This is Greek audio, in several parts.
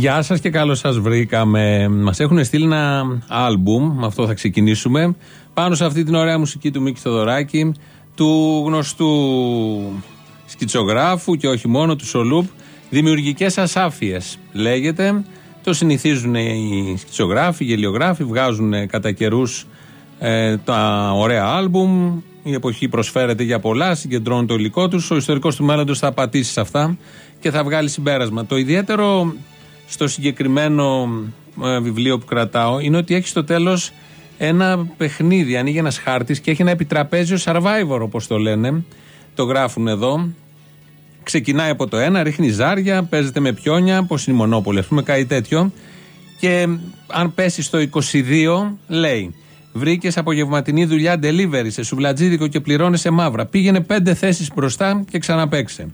Γεια σας και καλώς σας βρήκαμε. Μας έχουν στείλει ένα άλμπουμ, με αυτό θα ξεκινήσουμε. Πάνω σε αυτή την ωραία μουσική του Μίκη Θοδωράκη, του γνωστού σκητσογράφου και όχι μόνο του Σολούπ, Δημιουργικές Ασάφειες λέγεται. Το συνηθίζουν οι σκητσογράφοι, οι γελιογράφοι, βγάζουν κατά καιρούς ε, τα ωραία άλμπουμ. Η εποχή προσφέρεται για πολλά, συγκεντρώνει το υλικό τους. Ο ιστορικός του μέλλοντος θα πατήσει σε αυτά και θα βγάλει συμπέρασμα. Το ιδιαίτερο στο συγκεκριμένο ε, βιβλίο που κρατάω είναι ότι έχει στο τέλος ένα παιχνίδι. Ανοίγει ένας χάρτης και έχει ένα επιτραπέζιο survivor, όπως το λένε. Το γράφουν εδώ. Ξεκινάει από το ένα, ρίχνει ζάρια, παίζεται με πιόνια, πώς είναι η μονόπολη, ας πούμε, κάτι τέτοιο. Και αν πέσεις στο 22, λέει. Βρήκες απογευματινή δουλειά delivery σε σουβλατζίδικο και πληρώνεσαι μαύρα. Πήγαινε πέντε θέσεις μπροστά και ξαναπέξε.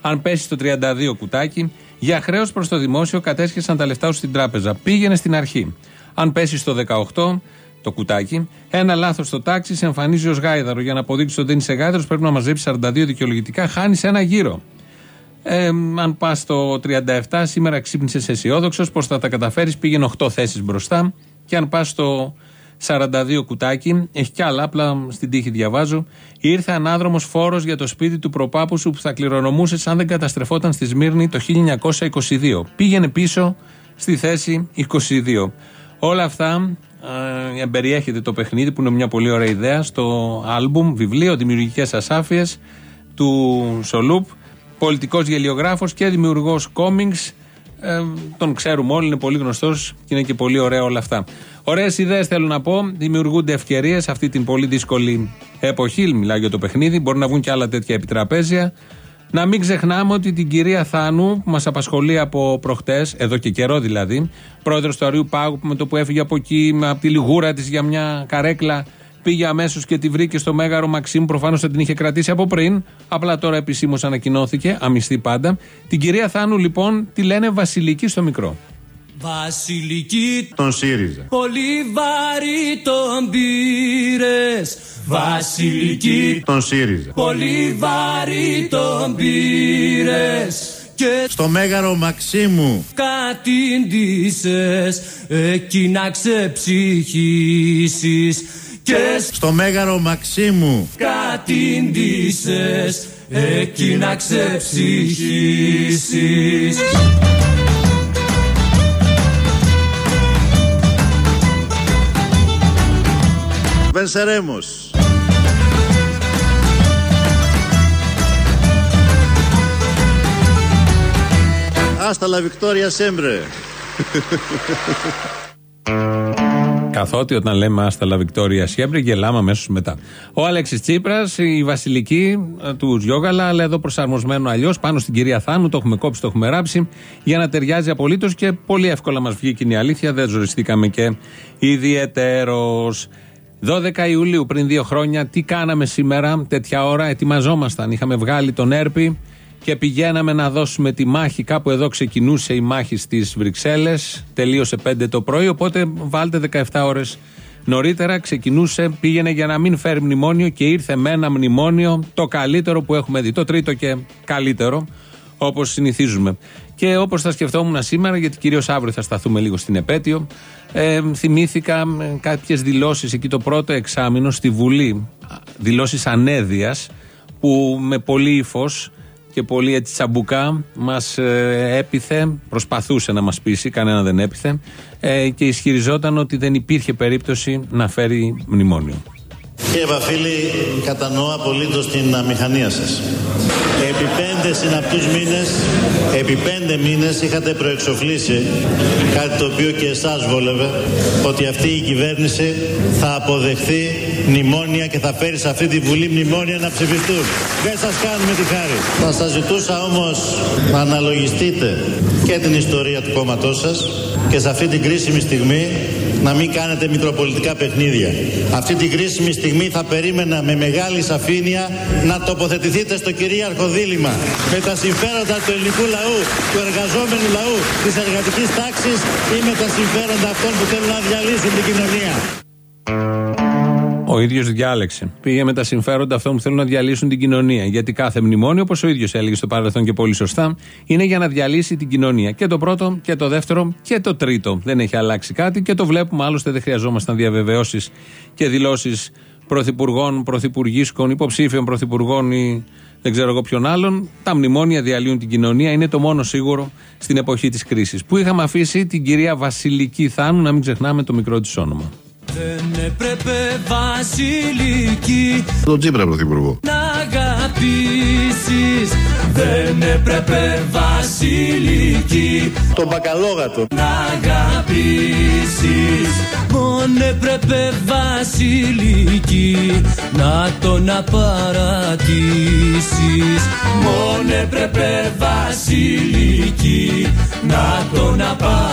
Αν πέσεις στο 32 κουτάκι, για χρέο προς το δημόσιο κατέσχεσαν τα λεφτά σου στην τράπεζα. Πήγαινε στην αρχή. Αν πέσεις στο 18, το κουτάκι, ένα λάθος στο τάξη σε εμφανίζει ως γάιδαρο. Για να αποδείξεις ότι δεν είσαι γάιδαρος, πρέπει να μαζέψεις 42 δικαιολογητικά. Χάνεις ένα γύρο. Ε, αν πας στο 37, σήμερα ξύπνησες αισιόδοξος πως θα τα καταφέρεις. Πήγαινε 8 θέσεις μπροστά. Και αν πας στο 42 κουτάκι, έχει κι άλλα, απλά στην τύχη διαβάζω. Ήρθε ανάδρομος φόρος για το σπίτι του προπάπου σου που θα κληρονομούσες αν δεν καταστρεφόταν στη Σμύρνη το 1922. Πήγαινε πίσω στη θέση 22. Όλα αυτά ε, εμπεριέχεται το παιχνίδι που είναι μια πολύ ωραία ιδέα στο άλμπουμ, βιβλίο, δημιουργικές ασάφειες του Σολούπ. Πολιτικός γελιογράφος και δημιουργός κόμιγκς ε, τον ξέρουμε όλοι, είναι πολύ γνωστός και είναι και πολύ ωραία όλα αυτά. Ωραίες ιδέες θέλω να πω. Δημιουργούνται ευκαιρίες σε αυτή την πολύ δύσκολη εποχή. Μιλάω για το παιχνίδι. Μπορεί να βγουν και άλλα τέτοια επιτραπέζια. Να μην ξεχνάμε ότι την κυρία Θάνου, που μας απασχολεί από προχτές, εδώ και καιρό δηλαδή, πρόεδρος του Αριού Πάγου, με το που έφυγε από εκεί, από τη λιγούρα της για μια καρέκλα, πήγε αμέσως και τη βρήκε στο Μέγαρο Μαξίμ. Προφανώς θα την είχε κρατήσει από πριν. Απλά τώρα επισήμως ανακοινώθηκε, αμυστή πάντα. Την κυρία Θάνου λοιπόν τη λένε Βασιλική στο μικρό. Βασιλική τον ΣΥΡΙΖΑ. Πολύ βαρύ τον πήρες. Βασιλική τον ΣΥΡΙΖΑ. Πολύ βαρύ τον πήρες. Και στο Μέγαρο Μαξίμου κατήντησες εκεί να ξεψυχήσεις και στο Μέγαρο Μαξίμου κατήντησες εκεί να ξεψυχήσεις Venceremos. Hasta la victoria siempre. Καθότι όταν λέμε άστα la Victoria Siempre γελάμε αμέσως μετά. Ο Αλέξης Τσίπρας, η βασιλική ε, του Γιώγαλα, αλλά εδώ προσαρμοσμένο αλλιώς πάνω στην κυρία Θάνου, το έχουμε κόψει, το έχουμε ράψει, για να ταιριάζει απολύτως και πολύ εύκολα μας βγήκε η αλήθεια. Δεν ζοριστήκαμε και ιδιαιτέρως. 12 Ιουλίου πριν δύο χρόνια, τι κάναμε σήμερα, τέτοια ώρα, ετοιμαζόμασταν. Είχαμε βγάλει τον Έρπη και πηγαίναμε να δώσουμε τη μάχη. Κάπου εδώ ξεκινούσε η μάχη στις Βρυξέλλες. Τελείωσε 5 το πρωί. Οπότε βάλτε 17 ώρες νωρίτερα. Ξεκινούσε, πήγαινε για να μην φέρει μνημόνιο και ήρθε με ένα μνημόνιο το καλύτερο που έχουμε δει. Το τρίτο και καλύτερο, όπως συνηθίζουμε. Και όπως θα σκεφτόμουν σήμερα, γιατί κυρίως αύριο θα σταθούμε λίγο στην επέτειο, ε, θυμήθηκα ε, κάποιες δηλώσεις εκεί το πρώτο εξάμεινο στη Βουλή. Δηλώσεις ανέδειας που με πολύ ύφος και πολύ έτσι τσαμπουκά μας ε, έπιθε, προσπαθούσε να μας πείσει, κανένα δεν έπιθε ε, και ισχυριζόταν ότι δεν υπήρχε περίπτωση να φέρει μνημόνιο. Κύριε Βαφίλη, κατανοώ απολύτως την αμηχανία σας. Επί πέντε συναπτούς μήνες, επί πέντε μήνες είχατε προεξοφλήσει κάτι το οποίο και εσάς βόλευε, ότι αυτή η κυβέρνηση θα αποδεχθεί μνημόνια και θα φέρεις σε αυτή τη Βουλή μνημόνια να ψηφιστούν. Δεν σας κάνουμε τη χάρη. Θα σας ζητούσα όμως να αναλογιστείτε και την ιστορία του κόμματός σας και σε αυτή την κρίσιμη στιγμή να μην κάνετε μικροπολιτικά παιχνίδια. Αυτή την κρίσιμη στιγμή θα περίμενα με μεγάλη σαφήνεια να τοποθετηθείτε στο κυρίαρχο δίλημα με τα συμφέροντα του ελληνικού λαού, του εργαζόμενου λαού, της εργατικής τάξης ή με τα συμφέροντα αυτών που θέλουν να διαλύσουν την κοινωνία. Ο ίδιος διάλεξε. Πήγε με τα συμφέροντα αυτών που θέλουν να διαλύσουν την κοινωνία. Γιατί κάθε μνημόνιο, όπως ο ίδιος έλεγε στο παρελθόν και πολύ σωστά, είναι για να διαλύσει την κοινωνία. Και το πρώτο και το δεύτερο και το τρίτο. Δεν έχει αλλάξει κάτι και το βλέπουμε. Άλλωστε δεν χρειαζόμασταν διαβεβαιώσεις και δηλώσεις πρωθυπουργών, πρωθυπουργίσκων, υποψήφιων πρωθυπουργών ή δεν ξέρω εγώ ποιον άλλον. Τα μνημόνια διαλύουν την κοινωνία. Είναι το μόνο σίγουρο στην εποχή της κρίσης. Που είχαμε αφήσει την κυρία Βασιλική Θάνου, να μην ξεχνάμε το μικρό της όνομα. Δεν έπρεπε Βασιλική Τον Τσίπρα πρωθυπουργό. να αγαπήσεις. Δεν έπρεπε Βασιλική Τον Μπακαλόγατο. να αγαπήσεις. Μόνο έπρεπε Βασιλική να τον απαρατήσεις. Μόνο έπρεπε Βασιλική να τον απαρατήσεις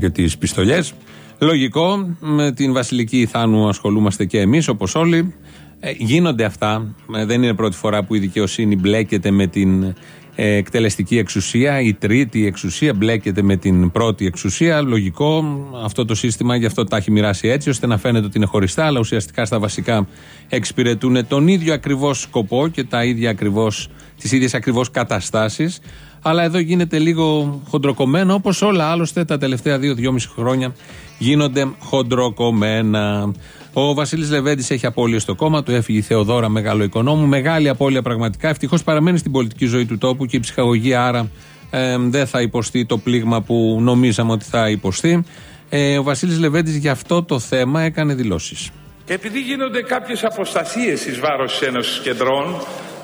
και τις πιστολιές. Λογικό, με την Βασιλική Θάνου ασχολούμαστε και εμείς, όπως όλοι. Ε, γίνονται αυτά. Ε, δεν είναι πρώτη φορά που η δικαιοσύνη μπλέκεται με την ε, εκτελεστική εξουσία. Η τρίτη εξουσία μπλέκεται με την πρώτη εξουσία. Λογικό αυτό το σύστημα, γι' αυτό τα έχει μοιράσει έτσι, ώστε να φαίνεται ότι είναι χωριστά, αλλά ουσιαστικά στα βασικά εξυπηρετούν τον ίδιο ακριβώς σκοπό και τα ίδια ακριβώς, τις ίδιες ακριβώς καταστάσεις. Αλλά εδώ γίνεται λίγο χοντροκομμένο, όπως όλα άλλωστε τα τελευταία δύο-δυόμιση χρόνια γίνονται χοντροκομμένα. Ο Βασίλης Λεβέντης έχει απώλειες στο κόμμα του, έφυγε η Θεοδόρα Μεγάλο Οικονόμου. Μεγάλη απώλεια πραγματικά. Ευτυχώς παραμένει στην πολιτική ζωή του τόπου και η ψυχαγωγή άρα ε, δεν θα υποστεί το πλήγμα που νομίζαμε ότι θα υποστεί. Ε, ο Βασίλης Λεβέντης για αυτό το θέμα έκανε δηλώσεις. Επειδή γίνονται κάποιες αποστασίες εις βάρος της Ένωσης Κεντρών,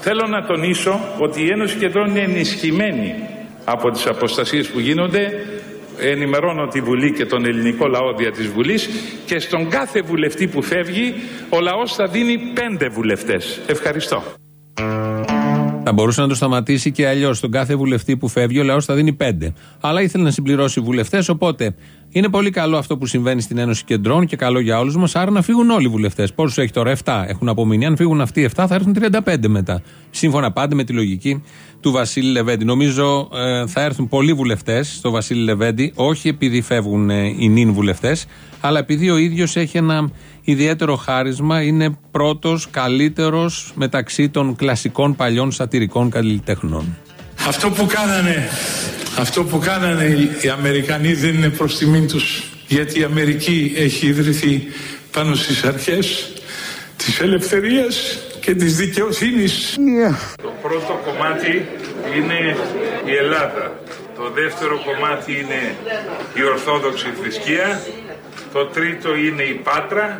θέλω να τονίσω ότι η Ένωση Κεντρών είναι ενισχυμένη από τις αποστασίες που γίνονται. Ενημερώνω τη Βουλή και τον ελληνικό λαό δια της Βουλής και στον κάθε βουλευτή που φεύγει ο λαός θα δίνει πέντε βουλευτές. Ευχαριστώ. Θα μπορούσε να το σταματήσει και αλλιώς. Στον κάθε βουλευτή που φεύγει, ο λαός θα δίνει πέντε. Αλλά ήθελε να συμπληρώσει βουλευτές, οπότε είναι πολύ καλό αυτό που συμβαίνει στην Ένωση Κεντρών και καλό για όλους μας. Άρα να φύγουν όλοι οι βουλευτές. Πόσους έχει τώρα, 7 έχουν απομείνει. Αν φύγουν αυτοί οι 7, θα έρθουν 35 μετά. Σύμφωνα πάντα με τη λογική του Βασίλη Λεβέντη. Νομίζω ε, θα έρθουν πολλοί βουλευτές στο Βασίλη Λεβέντη, όχι επειδή φεύγουν ε, οι νυν βουλευτές, αλλά επειδή ο ίδιος έχει ένα ιδιαίτερο χάρισμα. Είναι πρώτος, καλύτερος μεταξύ των κλασικών παλιών σατυρικών καλλιτεχνών. Αυτό που κάνανε, αυτό που κάνανε οι Αμερικανοί δεν είναι προς τιμήν τους γιατί η Αμερική έχει ιδρυθεί πάνω στις αρχές της ελευθερίας και της δικαιοσύνης. Το πρώτο κομμάτι είναι η Ελλάδα. Το δεύτερο κομμάτι είναι η Ορθόδοξη θρησκεία. Το τρίτο είναι η Πάτρα.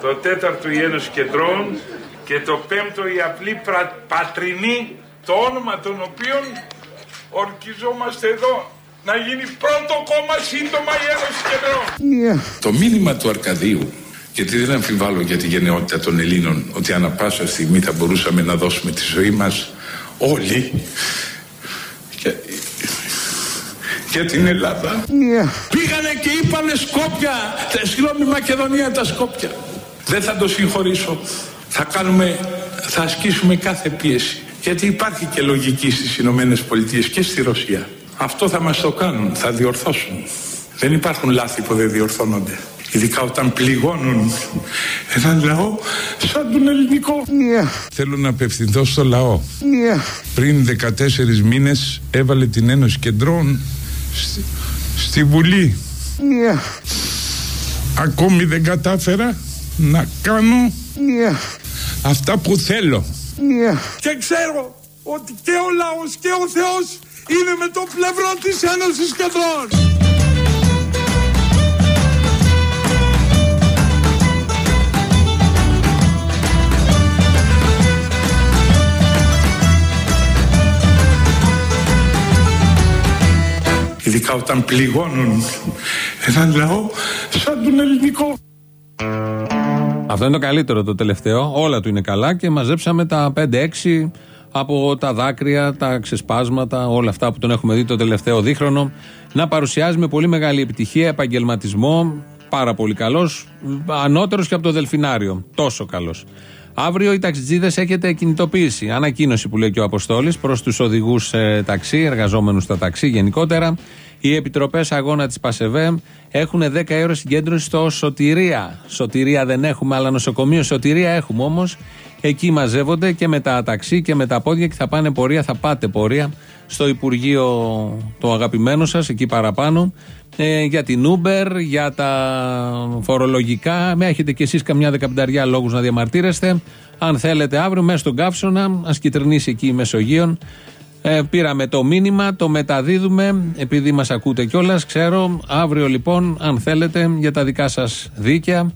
Το τέταρτο η Ένωση Κεντρών. Και το πέμπτο η απλή πρα- πατρινή, το όνομα των οποίων ορκιζόμαστε εδώ να γίνει πρώτο κόμμα σύντομα η Ένωση Κεντρών. Το μήνυμα του Αρκαδίου, γιατί δεν αμφιβάλλω για τη γενναιότητα των Ελλήνων, ότι ανα πάσα στιγμή θα μπορούσαμε να δώσουμε τη ζωή μας όλοι για, για την Ελλάδα. Πήγανε και είπανε Σκόπια, τε, συγγνώμη Μακεδονία τα Σκόπια. Δεν θα το συγχωρήσω. Θα κάνουμε, θα ασκήσουμε κάθε πίεση. Γιατί υπάρχει και λογική στις Ηνωμένες Πολιτείες και στη Ρωσία. Αυτό θα μας το κάνουν, θα διορθώσουν. Δεν υπάρχουν λάθη που δεν διορθώνονται. Ειδικά όταν πληγώνουν έναν λαό σαν τον ελληνικό. Θέλω να απευθυνθώ στο λαό. Πριν 14 μήνες έβαλε την Ένωση Κεντρών στη, στη Βουλή. Ακόμη δεν κατάφερα να κάνω αυτά που θέλω. Και ξέρω ότι και ο λαός και ο Θεός είναι με το πλευρό της Ένωσης Κεντρών. Ειδικά όταν πληγώνουν έναν λαό σαν τον ελληνικό. Αυτό είναι το καλύτερο το τελευταίο. Όλα του είναι καλά και μαζέψαμε τα 5-6 από τα δάκρυα, τα ξεσπάσματα, όλα αυτά που τον έχουμε δει το τελευταίο δίχρονο, να παρουσιάζει με πολύ μεγάλη επιτυχία επαγγελματισμό, πάρα πολύ καλός, ανώτερος και από το Δελφινάριο. Τόσο καλός. Αύριο οι ταξιτζίδες έχετε κινητοποίηση. Ανακοίνωση που λέει και ο Αποστόλης προς τους οδηγούς ε, ταξί, εργαζόμενους στα ταξί γενικότερα. Οι επιτροπές αγώνα της ΠΑΣΕΒΕ έχουν 10 ευρώ συγκέντρωση στο Σωτηρία. Σωτηρία δεν έχουμε, αλλά νοσοκομείο Σωτηρία έχουμε όμως. Εκεί μαζεύονται και με τα ταξί και με τα πόδια και θα πάνε πορεία, θα πάτε πορεία στο Υπουργείο το αγαπημένο σας, εκεί παραπάνω, ε, για την Uber, για τα φορολογικά. Με έχετε κι εσείς καμιά δεκαπενταριά λόγους να διαμαρτύρεστε. Αν θέλετε αύριο, μέσα στον καύσωνα, ας κυτρινήσει εκεί η Μεσογείων. Ε, πήραμε το μήνυμα, το μεταδίδουμε, επειδή μας ακούτε κιόλας. Ξέρω, αύριο λοιπόν, αν θέλετε, για τα δικά σας δίκαια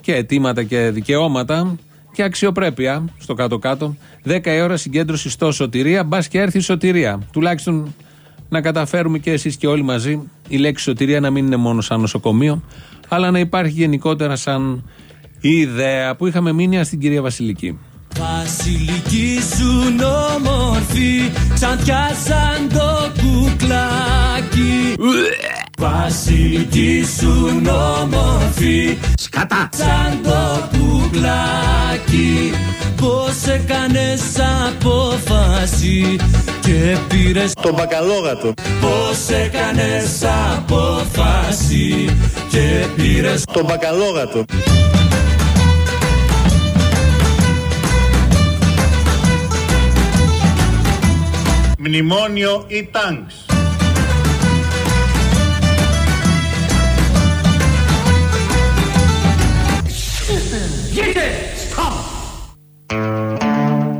και αιτήματα και δικαιώματα και αξιοπρέπεια στο κάτω-κάτω. 10 ώρα συγκέντρωση στο Σωτηρία, μπας και έρθει η Σωτηρία. Τουλάχιστον να καταφέρουμε και εσείς και όλοι μαζί η λέξη Σωτηρία να μην είναι μόνο σαν νοσοκομείο, αλλά να υπάρχει γενικότερα σαν ιδέα που είχαμε μείνει στην κυρία Βασιλική. Βασιλική σου όμορφη Σαν πιάσαν το κουκλάκι Βασιλική σου όμορφη Σκατά Σαν το κουκλάκι Πώς έκανες απόφαση Και πήρες Το μπακαλόγατο. Πώς έκανες απόφαση Και πήρες Το μπακαλόγατο. Μνημόνιο ή τάγκς.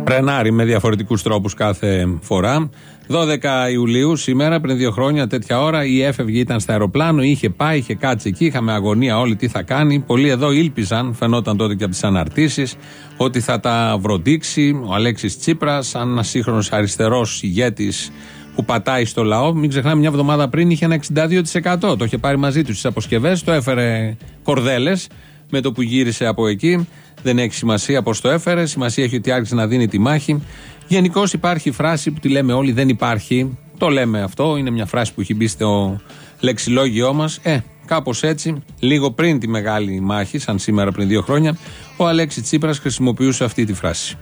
Πρενάρει με διαφορετικούς τρόπους κάθε φορά. 12 Ιουλίου, σήμερα, πριν δύο χρόνια, τέτοια ώρα, η έφευγε, ήταν στα αεροπλάνο, είχε πάει, είχε κάτσει εκεί, είχαμε αγωνία όλοι τι θα κάνει. Πολλοί εδώ ήλπιζαν, φαινόταν τότε και από τις αναρτήσεις, ότι θα τα βροντίξει ο Αλέξης Τσίπρας, σαν ένας σύγχρονος αριστερός ηγέτης που πατάει στο λαό. Μην ξεχνάμε, μια εβδομάδα πριν είχε ένα 62%. Το είχε πάρει μαζί του στις αποσκευές, το έφερε κορδέλες με το που γύρισε από εκεί. Δεν έχει σημασία πώς το έφερε. Σημασία έχει ότι άρχισε να δίνει τη μάχη. Γενικώς υπάρχει φράση που τη λέμε όλοι, δεν υπάρχει. Το λέμε αυτό. Είναι μια φράση που έχει μπει στο λεξιλόγιό μας. Ε, κάπως έτσι, λίγο πριν τη μεγάλη μάχη, σαν σήμερα πριν δύο χρόνια, ο Αλέξης Τσίπρας χρησιμοποιούσε αυτή τη φράση.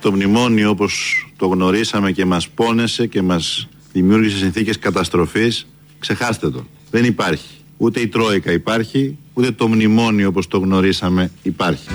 Το μνημόνιο όπως το γνωρίσαμε και μας πόνεσε και μας δημιούργησε συνθήκες καταστροφής, ξεχάστε το. Δεν υπάρχει. Ούτε η Τρόικα υπάρχει, ούτε το μνημόνιο όπως το γνωρίσαμε υπάρχει.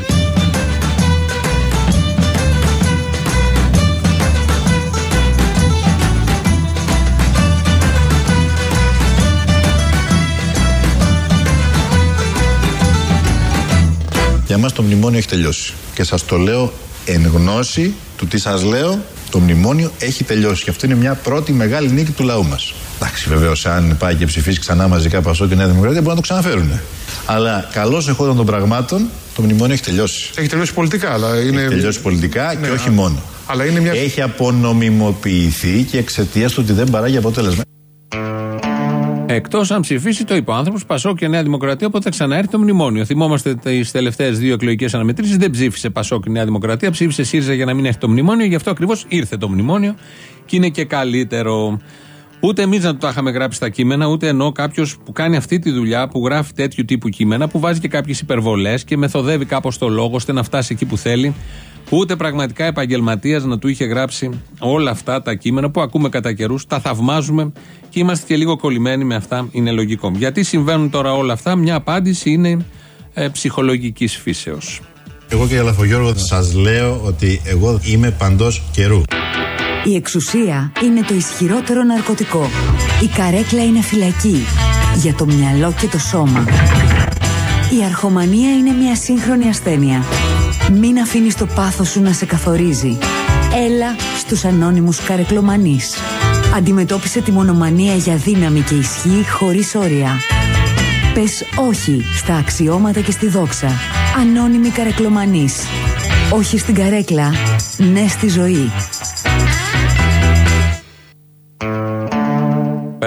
Για μας το μνημόνιο έχει τελειώσει. Και σας το λέω εν γνώση του τι σας λέω, το μνημόνιο έχει τελειώσει. Και αυτό είναι μια πρώτη μεγάλη νίκη του λαού μας. Εντάξει, βεβαίως, αν πάει και ψηφίσει ξανά μαζικά Πασό και Νέα Δημοκρατία, μπορεί να το ξαναφέρουν. Αλλά καλώς εχόντων των πραγμάτων, το μνημόνιο έχει τελειώσει. Έχει τελειώσει πολιτικά, αλλά είναι. Έχει τελειώσει πολιτικά και Ναι, όχι α- μόνο. Αλλά είναι μια. Έχει απονομιμοποιηθεί και εξαιτίας του ότι δεν παράγει αποτέλεσμα. Εκτός αν ψηφίσει, το είπε ο άνθρωπος, Πασό και Νέα Δημοκρατία, οπότε θα ξαναέρθει το μνημόνιο. Θυμόμαστε τις τελευταίες δύο εκλογικές αναμετρήσεις. Δεν ψήφισε Πασό και Νέα Δημοκρατία, ψήφισε ΣΥΡΙΖΑ για να μην έρθει το μνημόνιο. Γι' αυτό ακριβώς ήρθε το μνημόνιο και είναι και καλύτερο. Ούτε εμείς να το τα είχαμε γράψει στα κείμενα, ούτε ενώ κάποιος που κάνει αυτή τη δουλειά, που γράφει τέτοιου τύπου κείμενα, που βάζει και κάποιες υπερβολές και μεθοδεύει κάπως το λόγο ώστε να φτάσει εκεί που θέλει. Ούτε πραγματικά επαγγελματίας να του είχε γράψει όλα αυτά τα κείμενα που ακούμε κατά καιρούς, τα θαυμάζουμε και είμαστε και λίγο κολλημένοι με αυτά. Είναι λογικό. Γιατί συμβαίνουν τώρα όλα αυτά, μια απάντηση είναι ε, ψυχολογικής φύσεως. Εγώ κύριε Λαφογιώργο, σας λέω ότι εγώ είμαι παντός καιρού. Η εξουσία είναι το ισχυρότερο ναρκωτικό. Η καρέκλα είναι φυλακή για το μυαλό και το σώμα. Η αρχομανία είναι μια σύγχρονη ασθένεια. Μην αφήνεις το πάθος σου να σε καθορίζει. Έλα στους ανώνυμους καρεκλομανείς. Αντιμετώπισε τη μονομανία για δύναμη και ισχύ χωρίς όρια. Πες όχι στα αξιώματα και στη δόξα. Ανώνυμοι καρεκλομανείς. Όχι στην καρέκλα, ναι στη ζωή.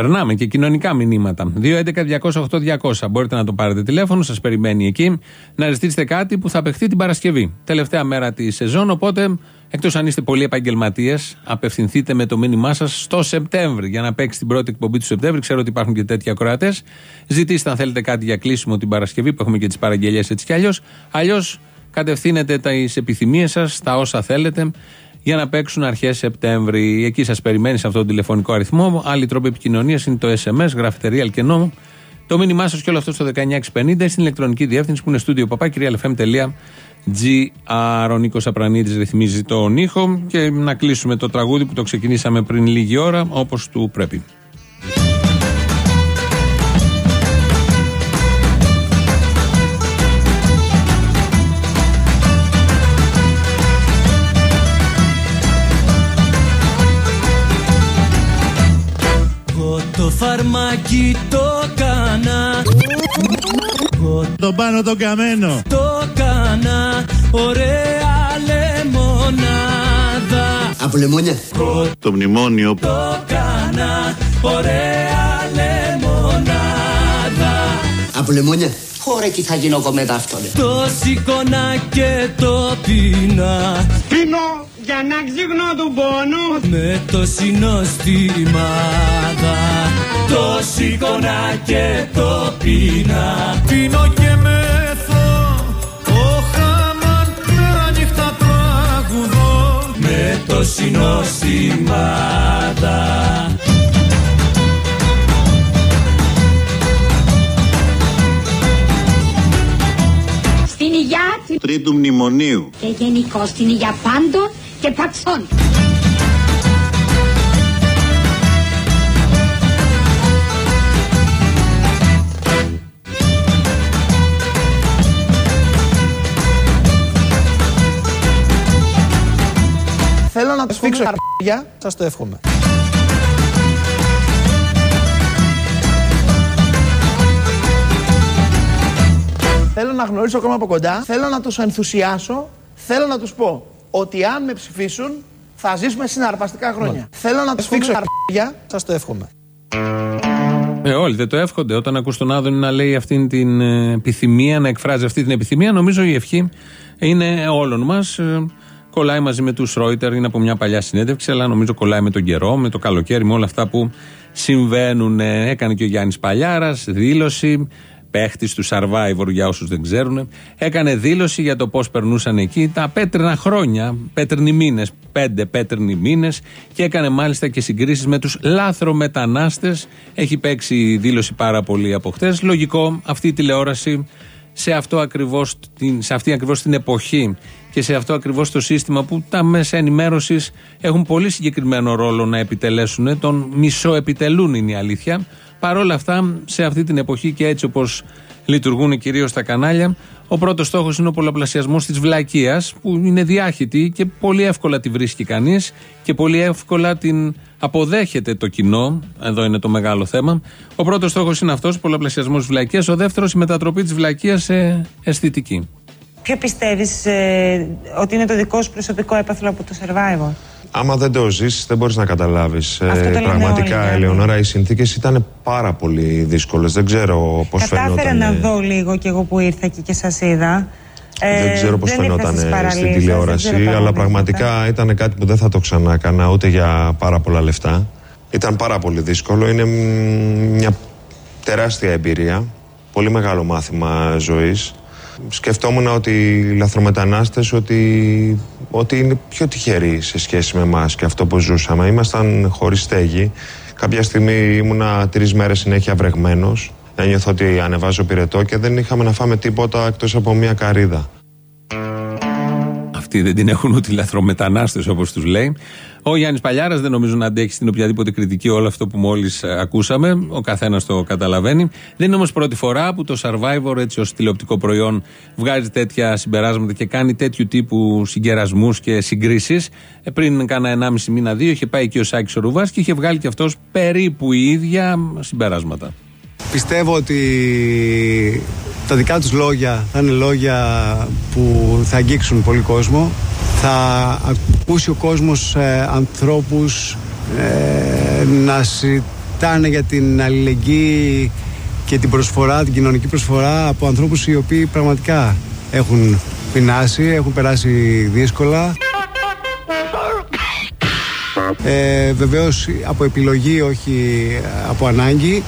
Περνάμε και κοινωνικά μηνύματα. 2.11.208.200. Μπορείτε να το πάρετε τηλέφωνο, σας περιμένει εκεί. Να ζητήσετε κάτι που θα παιχτεί την Παρασκευή. Τελευταία μέρα τη σεζόν. Οπότε, εκτός αν είστε πολλοί επαγγελματίες, απευθυνθείτε με το μήνυμά σας στο Σεπτέμβρη για να παίξει την πρώτη εκπομπή του Σεπτέμβρη. Ξέρω ότι υπάρχουν και τέτοιοι ακροατές. Ζητήστε αν θέλετε κάτι για κλείσιμο την Παρασκευή, που έχουμε και τις παραγγελίες έτσι κι αλλιώς. Αλλιώς, κατευθύνετε τις επιθυμίες σας, τα όσα θέλετε για να παίξουν αρχές Σεπτέμβρη. Εκεί σας περιμένει σε αυτόν τον τηλεφωνικό αριθμό. Άλλη τρόπο επικοινωνίας είναι το SMS, γραφτερία Αλκενό. Το μήνυμά σας και όλο αυτό στο 19650 στην ηλεκτρονική διεύθυνση που είναι στούντιο παπάκυριαλεφm.gr. Ο Νίκος Απρανίτη ρυθμίζει τον ήχο και να κλείσουμε το τραγούδι που το ξεκινήσαμε πριν λίγη ώρα όπως του πρέπει. Το φαρμάκι το κάνα Τον πάνω τον καμένο. Το κάνα ωραία λεμονάδα Από λεμόνια. Το μνημόνιο Το κάνα ωραία λεμονάδα Από λεμόνια. Ωραία, τι θα γίνω εγώ μετά αυτό. ρε. Το σηκώνα και το πίνα Πίνω για να ξυγνώ του πόνου Με το συνοστιμάδα Το σηκώνα και το πίνα Πίνω και μεθώ Ο χαμάν μέρα νύχτα τραγουδώ Με το συνοστιμάδα Στην υγειά του τρίτου μνημονίου. και γενικώ στην υγειά πάντων και παξών. Θέλω να τους σφίξω αρπαγιά, σας το εύχομαι. Θέλω να γνωρίσω ακόμα από κοντά, θέλω να τους ενθουσιάσω, θέλω να τους πω ότι αν με ψηφίσουν θα ζήσουμε συναρπαστικά χρόνια. Θέλω να τους σφίξω αρπαγιά, σας το εύχομαι. Ε, όλοι δεν το εύχονται. Όταν ακούς τον Άδωνη να λέει αυτή την ε, επιθυμία, να εκφράζει αυτή την επιθυμία, νομίζω η ευχή είναι όλων μας. Κολλάει μαζί με τους Ρόιτερ, είναι από μια παλιά συνέντευξη, αλλά νομίζω κολλάει με τον καιρό, με το καλοκαίρι, με όλα αυτά που συμβαίνουν. Ε, έκανε και ο Γιάννης Παλιάρας δήλωση, παίχτης του Survivor για όσους δεν ξέρουν. Έκανε δήλωση για το πώς περνούσαν εκεί τα πέτρινα χρόνια, πέτρινοι μήνες, πέντε πέτρινοι μήνες και έκανε μάλιστα και συγκρίσεις με τους λάθρομετανάστες. Έχει παίξει δήλωση πάρα πολύ από χτες. Λογικό αυτή η τηλεόραση σε, αυτό ακριβώς, την- σε αυτή ακριβώς την εποχή και σε αυτό ακριβώς το σύστημα που τα μέσα ενημέρωσης έχουν πολύ συγκεκριμένο ρόλο να επιτελέσουν, τον μισοεπιτελούν είναι η αλήθεια. Παρ' όλα αυτά, σε αυτή την εποχή και έτσι όπως λειτουργούν κυρίως τα κανάλια, ο πρώτος στόχος είναι ο πολλαπλασιασμός της βλακείας που είναι διάχυτη και πολύ εύκολα τη βρίσκει κανείς και πολύ εύκολα την αποδέχεται το κοινό. Εδώ είναι το μεγάλο θέμα. Ο πρώτος στόχος είναι αυτός, ο πολλαπλασιασμός της βλακείας. Ο δεύτερος η μετατροπή της βλακείας σε αισθητική. Ποιο πιστεύεις ε, ότι είναι το δικό σου προσωπικό έπαθλο από το survivor; Άμα δεν το ζήσει, δεν μπορείς να καταλάβεις. Αυτό το λένε πραγματικά, όλοι, ναι. Ελεονόρα, οι συνθήκες ήταν πάρα πολύ δύσκολες. Δεν ξέρω πώς Κατάφερα φαινόταν. να δω λίγο κι εγώ που ήρθα εκεί και σας είδα. Ε, Δεν ξέρω πώς δεν ήρθα φαινόταν στις στην παραλίες, δεν τηλεόραση, ξέρω αλλά πραγματικά. πραγματικά ήταν κάτι που δεν θα το ξανά έκανα ούτε για πάρα πολλά λεφτά. Ήταν πάρα πολύ δύσκολο. Είναι μ, μια τεράστια εμπειρία. Πολύ μεγάλο μάθημα ζωής. Σκεφτόμουν ότι οι λαθρομετανάστες ότι, ότι είναι πιο τυχεροί σε σχέση με εμάς και αυτό που ζούσαμε. Ήμασταν χωρίς στέγη. Κάποια στιγμή ήμουνα τρεις μέρες συνέχεια βρεγμένος. Ένιωθω ότι ανεβάζω πυρετό και δεν είχαμε να φάμε τίποτα εκτός από μια καρύδα. Αυτοί δεν την έχουν ούτε οι λαθρομετανάστες όπως τους λέει. Ο Γιάννης Παλιάρας δεν νομίζω να αντέχει στην οποιαδήποτε κριτική όλο αυτό που μόλις ακούσαμε. Ο καθένας το καταλαβαίνει. Δεν είναι όμως πρώτη φορά που το Survivor έτσι ως τηλεοπτικό προϊόν βγάζει τέτοια συμπεράσματα και κάνει τέτοιου τύπου συγκερασμούς και συγκρίσεις. Πριν κάνα 1,5 μήνα, δύο είχε πάει και ο Σάκης ο Ρουβάς και είχε βγάλει και αυτός περίπου οι ίδια συμπεράσματα. Πιστεύω ότι τα δικά τους λόγια θα είναι λόγια που θα αγγίξουν πολύ κόσμο. Θα ακούσει ο κόσμος ε, ανθρώπους ε, να, συ- ζητάνε για την αλληλεγγύη και την προσφορά, την κοινωνική προσφορά από ανθρώπους οι οποίοι πραγματικά έχουν πεινάσει, έχουν περάσει δύσκολα. Ε, βεβαίως από επιλογή, όχι από ανάγκη,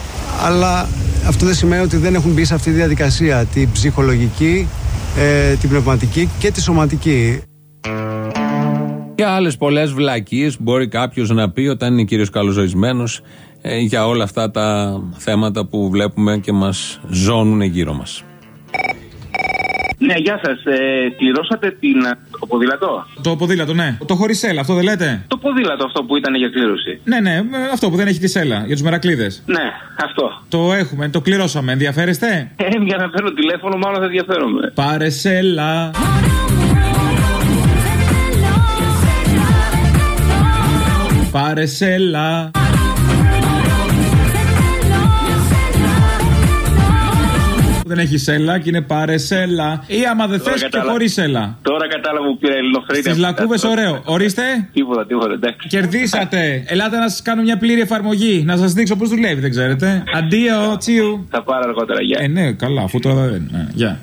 αλλά αυτό δεν σημαίνει ότι δεν έχουν μπει σε αυτή τη διαδικασία, την ψυχολογική, ε, την πνευματική και τη σωματική. Και άλλες πολλές βλακίες μπορεί κάποιος να πει όταν είναι κύριος καλοζωισμένος ε, για όλα αυτά τα θέματα που βλέπουμε και μας ζώνουν γύρω μας. Ναι, γεια σας. Ε, κληρώσατε την, το ποδήλατο; Το ποδήλατο, ναι. Το χωρίς σέλα, αυτό δεν λέτε; Το ποδήλατο αυτό που ήταν για κλήρωση. Ναι, ναι, ε, αυτό που δεν έχει τη σέλα για τους μερακλείδες. Ναι, αυτό. Το έχουμε, το κληρώσαμε. Ενδιαφέρεστε; Ε, για να φέρω τηλέφωνο, μάλλον δεν ενδιαφέρομαι. Πάρε σέλα. Πάρε σέλα. Δεν έχει σέλα και είναι πάρε σέλα. Ή άμα δεν Τώρα θες και κατάλαβα. χωρί σέλα. Τώρα κατάλαβα που πήρα ελληνοφρένια. Στις λακκούβες ωραίο. Ορίστε. Τίποτα, τίποτα, εντάξει. Κερδίσατε. Ελάτε να σας κάνω μια πλήρη εφαρμογή. Να σας δείξω πώς δουλεύει, δεν ξέρετε. Αντίο, τσίου. Θα πάρω αργότερα, γεια. Ε, ναι, καλά, αφού τώρα δεν. ναι, Γεια.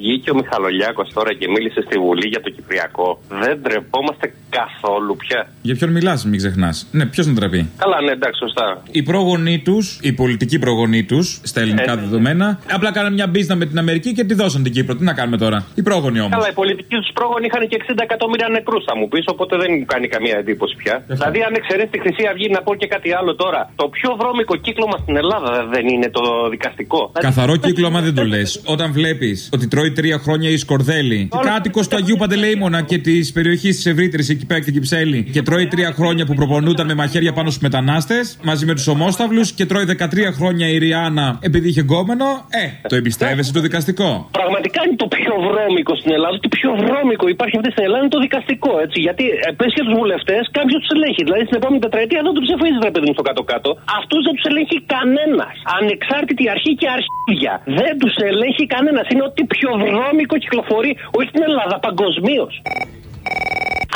Βγήκε ο Μιχαλολιάκος τώρα και μίλησε στη Βουλή για το Κυπριακό. Δεν τρεπόμαστε καθόλου πια. Για ποιον μιλάς, μην ξεχνάς. Ναι, ποιος να τραπεί. Καλά, ναι, εντάξει, σωστά. Οι πρόγονοί τους, οι πολιτικοί προγονεί τους, στα ελληνικά Ε. δεδομένα, απλά κάνανε μια μπίζνα με την Αμερική και τη δώσαν την Κύπρο. Τι να κάνουμε τώρα; Οι πρόγονοι όμως. Καλά, οι πολιτικοί τους πρόγονοι είχαν και 60 εκατομμύρια νεκρούς, θα μου πεις, οπότε δεν μου κάνει καμία εντύπωση πια. Δηλαδή, αν εξαιρέσεις τη Χρυσή Αυγή, να πω και κάτι άλλο τώρα. Το πιο βρώμικο κύκλωμα στην Ελλάδα δεν είναι το δικαστικό. Καθαρό κύκλωμα δεν το λες. Όταν βλέπεις ότι τρώει τρία χρόνια η Σκορδέλη, κάτοικος του Αγίου Παντελεήμονα και της περιοχής της ευρύτερης εκεί πέρα και την Κυψέλη, και τρώει τρία χρόνια που προπονούταν με μαχαίρια πάνω στους μετανάστες, μαζί με τους ομόσταυλους, και τρώει 13 χρόνια η Ριάννα επειδή είχε γκόμενο, ε, το εμπιστεύεσαι το δικαστικό; Πραγματικά είναι το πιο βρώμικο στην Ελλάδα. Το πιο βρώμικο υπάρχει αυτή στην Ελλάδα είναι το δικαστικό. Έτσι. Γιατί ε, πες και τους βουλευτές, κάποιος τους ελέγχει. Δηλαδή στην επόμενη τετραετία δεν τους ψηφίζει, ρε παιδί μου, στο κάτω-κάτω. Αυτούς δεν τους ελέγχει κανένας. Ανεξάρτητη αρχή και αρχίδια. Δεν τους ελέγχει κανένας. Είναι ό,τι πιο βρώμικο κυκλοφορεί, όχι στην Ελλάδα, παγκοσμίως.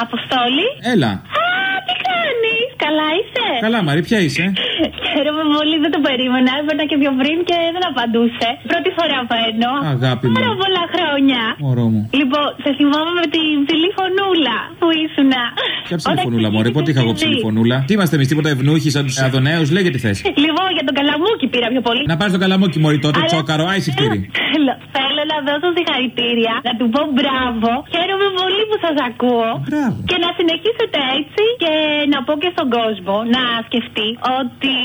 Αποστόλη. Έλα. Α, τι κάνεις, καλά είσαι; Καλά, Μαρή, ποια είσαι; Χαίρομαι πολύ, δεν το περίμενα. Έπαιρνα και πιο πριν και δεν απαντούσε. Πρώτη φορά παίρνω. Αγάπη μου. Πάρα πολλά χρόνια. Μωρό μου. Λοιπόν, σε θυμάμαι με την ψηλή φωνούλα που ήσουνα. Ποια ψηλοφωνούλα, Μωρή, πότε είχα εγώ ψηλοφωνούλα. Τι είμαστε εμείς, τίποτα ευνούχοι σαν τους Αδονέου, λέγε τι θες. Λοιπόν, για τον καλαμούκι πήρα πιο πολύ. Να πάρεις το καλαμόκι, Μωρή, τότε Αλλά- τσόκαρο, άι συχτήρι. Θέλω, θέλω να δώσω συγχαρητήρια, να του πω μπράβο. Χαίρομαι πολύ που σας ακούω. Και να συνεχίσετε έτσι και να πω και στον κόσμο να σκεφτεί ότι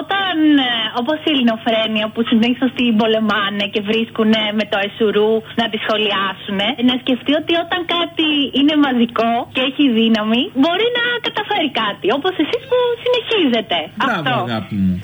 όταν, όπως η ελληνοφρένεια που συνήθως την πολεμάνε και βρίσκουν με το εσουρού να τη σχολιάσουν, να σκεφτεί ότι όταν κάτι είναι μαζικό και έχει δύναμη, μπορεί να καταφέρει κάτι. Όπως εσείς που συνεχίζετε. Μπράβο, Αυτό. αγάπη μου.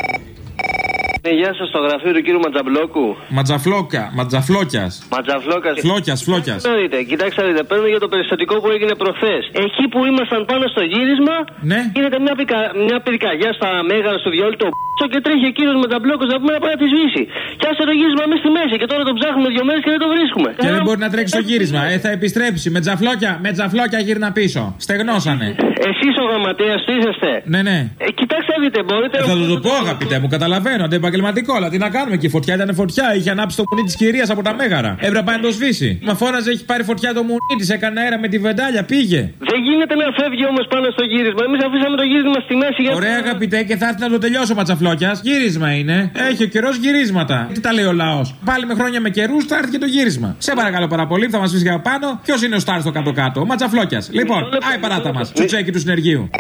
Ναι, γεια σας, στο γραφείο του κύριου Ματζαμπλόκου. Ματζαφλόκα, ματζαφλόκιας. Ματζαφλόκας. Φλόκιας, φλόκιας. Να δείτε, κοιτάξτε να δείτε, παίρνω για το περιστατικό που έγινε προχθές. Εκεί που ήμασταν πάνω στο γύρισμα, ναι. γίνεται μια, πυκα, μια πυρκαγιά στα μέγαρα στο διόλου το π***ο και τρέχει ο κύριος Ματζαμπλόκος να πούμε να πάει να τη σβήσει. Και άσε το γύρισμα μέσα στη μέση και τώρα το ψάχνουμε δύο μέρες και δεν το βρίσκουμε. Και δεν μπορεί να τρέξει το γύρισμα. Ε, θα επιστρέψει. Με τζαφλόκια, με τζαφλόκια γύρνα πίσω. Στεγνώσανε. Εσείς ο γραμματέας τι είσαστε; Ναι, ναι. Ε, κοιτάξτε να δείτε, μπορείτε Ε, θα του το πω, αγαπητέ μου, καταλαβαίνω. Αντιεπαγγελματικό, αλλά τι να κάνουμε και η φωτιά ήταν φωτιά. Είχε ανάψει το μουνί της κυρίας από τα μέγαρα. Έπρεπε να πάει να το σβήσει. Μα φώναζε, έχει πάρει φωτιά το μουνί της, έκανε αέρα με τη βεντάλια, πήγε. Δεν γίνεται να φεύγει όμως πάνω στο γύρισμα. Εμείς αφήσαμε το γύρισμα στη μέση για Ωραία, αγαπητέ, και θα έρθει να το τελειώσω ο Ματσαφλόκιας. Γύρισμα είναι. Έχει ο καιρός γυρίσματα. Τι τα λέει ο λαός. Πάλι με χρόνια με καιρούς θα έρθει και το γύρισμα. Σε παρακαλώ πάρα πολύ, θα μας πει για πάνω. Ποιος είναι ο Στάρ στο κάτω-κάτω; Ο Ματσαφλόκιας. Λοιπόν, άι παράτα μας. Τσουτσέκι του συνεργείου.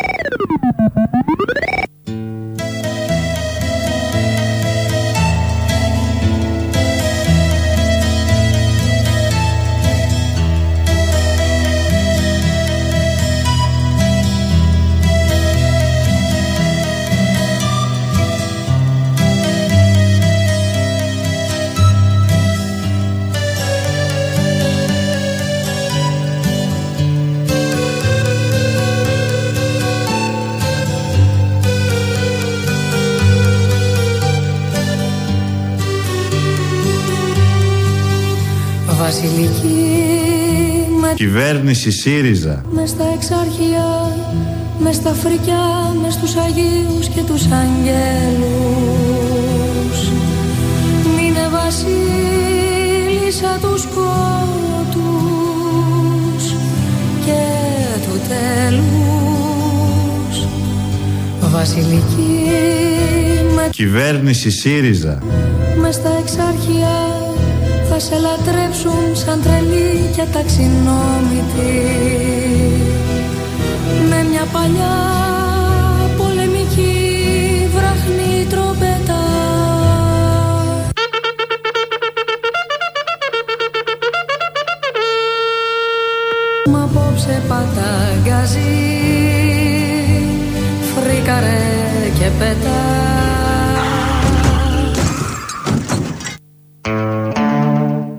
Βασιλική με, Κυβέρνηση ΣΥΡΙΖΑ. μες στα εξάρχεια μες στα φρικιά, μες στους Αγίους και τους Αγγέλους Μείνε βασίλισσα τους κότους και του τέλους Βασιλική με, Κυβέρνηση ΣΥΡΙΖΑ. μες στα εξάρχεια θα σε λατρέψουν σαν τρελή και ταξινόμητη. Με μια παλιά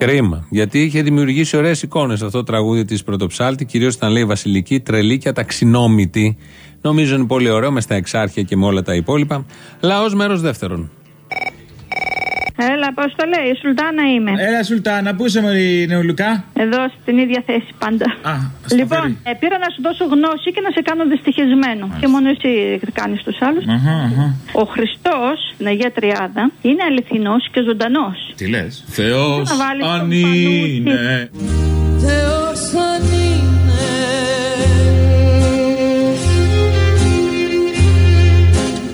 Κρίμα. Γιατί είχε δημιουργήσει ωραίες εικόνες αυτό το τραγούδι της Πρωτοψάλτη, κυρίως όταν λέει Βασιλική, τρελή και αταξινόμητη. Νομίζω είναι πολύ ωραίο μες στα εξάρχεια και με όλα τα υπόλοιπα. Λαός μέρος δεύτερον. Έλα, πώς το λέει, η Σουλτάνα είμαι. Έλα, Σουλτάνα, πού είσαι, Μωρή Νεολουκά; Εδώ στην ίδια θέση πάντα. λοιπόν, ε, πήρα να σου δώσω γνώση και να σε κάνω δυστυχισμένο. Και μόνο εσύ κάνεις τους άλλους. Αχα, αχα. Ο Χριστός, στην Αγία Τριάδα, είναι αληθινός και ζωντανός. Τι λες; Θεός Να βάλεις τον αν Πανούση. είναι. Θεός αν είναι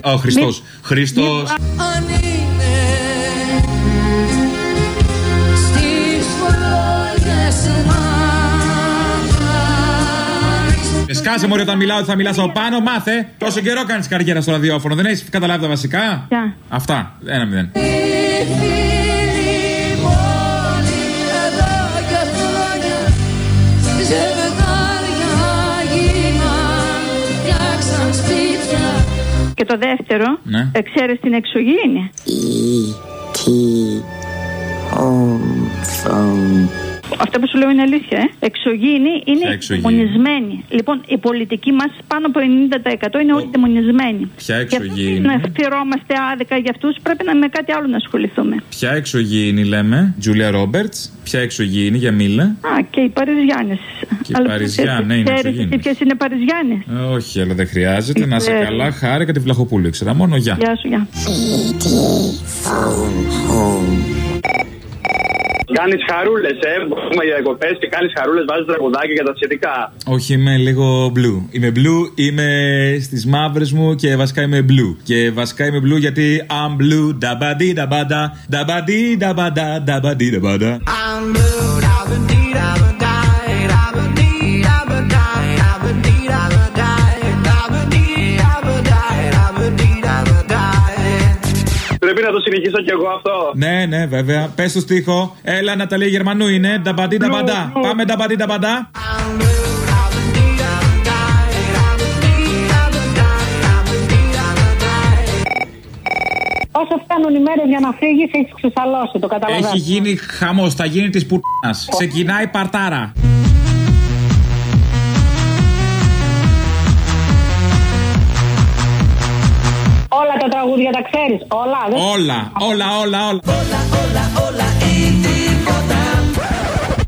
Ο Χριστός. Χριστός. αν είναι Σκάσε μωρέ όταν μιλάω ότι θα μιλάς από πάνω, μάθε. Τόσο καιρό κάνεις καριέρα στο ραδιόφωνο, δεν έχεις καταλάβει τα βασικά; Ποια; Αυτά, ένα μηδέν. Οι φίλοι μου όλοι εδώ και χρόνια ζευγάρια γίναν, φτιάξαν σπίτια Και το δεύτερο, Ναι. ε, ξέρεις την εξωγήινη. Αυτό που σου λέω είναι αλήθεια. Ε. Εξωγήινη είναι Ποια εξωγήινη; δαιμονισμένη. Λοιπόν, η πολιτική μας πάνω από 90% είναι όλοι δαιμονισμένοι. Ποια Γι' αυτό εξωγήινη; να φτυρώμαστε άδικα για αυτούς, πρέπει να με κάτι άλλο να ασχοληθούμε. Ποια εξωγήινη λέμε, Τζούλια Ρόμπερτς. Ποια εξωγήινη για μίλα; Α, και οι Παριζιάνες. Και οι Παριζιάνε είναι Ξέρεις εξωγήινες. ποιες είναι Παριζιάνες. Ε, Όχι, αλλά δεν χρειάζεται. Να σε Ε, καλά, χάρηκα τη Βλαχοπούλου. Ήξερα μόνο, γεια. Γεια σου, γεια. Κάνεις χαρούλες, ε. Έχουμε για διακοπές και κάνεις χαρούλες, βάζεις τραγουδάκια και τα σχετικά. Όχι, είμαι λίγο blue. Είμαι blue, είμαι στις μαύρες μου και βασικά είμαι blue. Και βασικά είμαι blue γιατί I'm blue. Νταμπαντί, νταμπάντα. Νταμπαντί, νταμπάντα. Νταμπαντί, νταμπάντα. Πρέπει να το συνεχίσω κι εγώ αυτό. Ναι, ναι, βέβαια. Πες το στίχο. Έλα, Ναταλία Γερμανού είναι. Νταμπαντί, νταμπαντά. Πάμε, νταμπαντί, νταμπαντά. Όσο φτάνουν οι μέρες για να φύγεις, έχεις ξεσαλώσει. Το καταλαβαίνω. Έχει γίνει χαμός, θα γίνει της πουτάνα. Ξεκινάει παρτάρα. Τα τραγούδια τα ξέρει. Όλα. δεν- Όλα, όλα, όλα, όλα.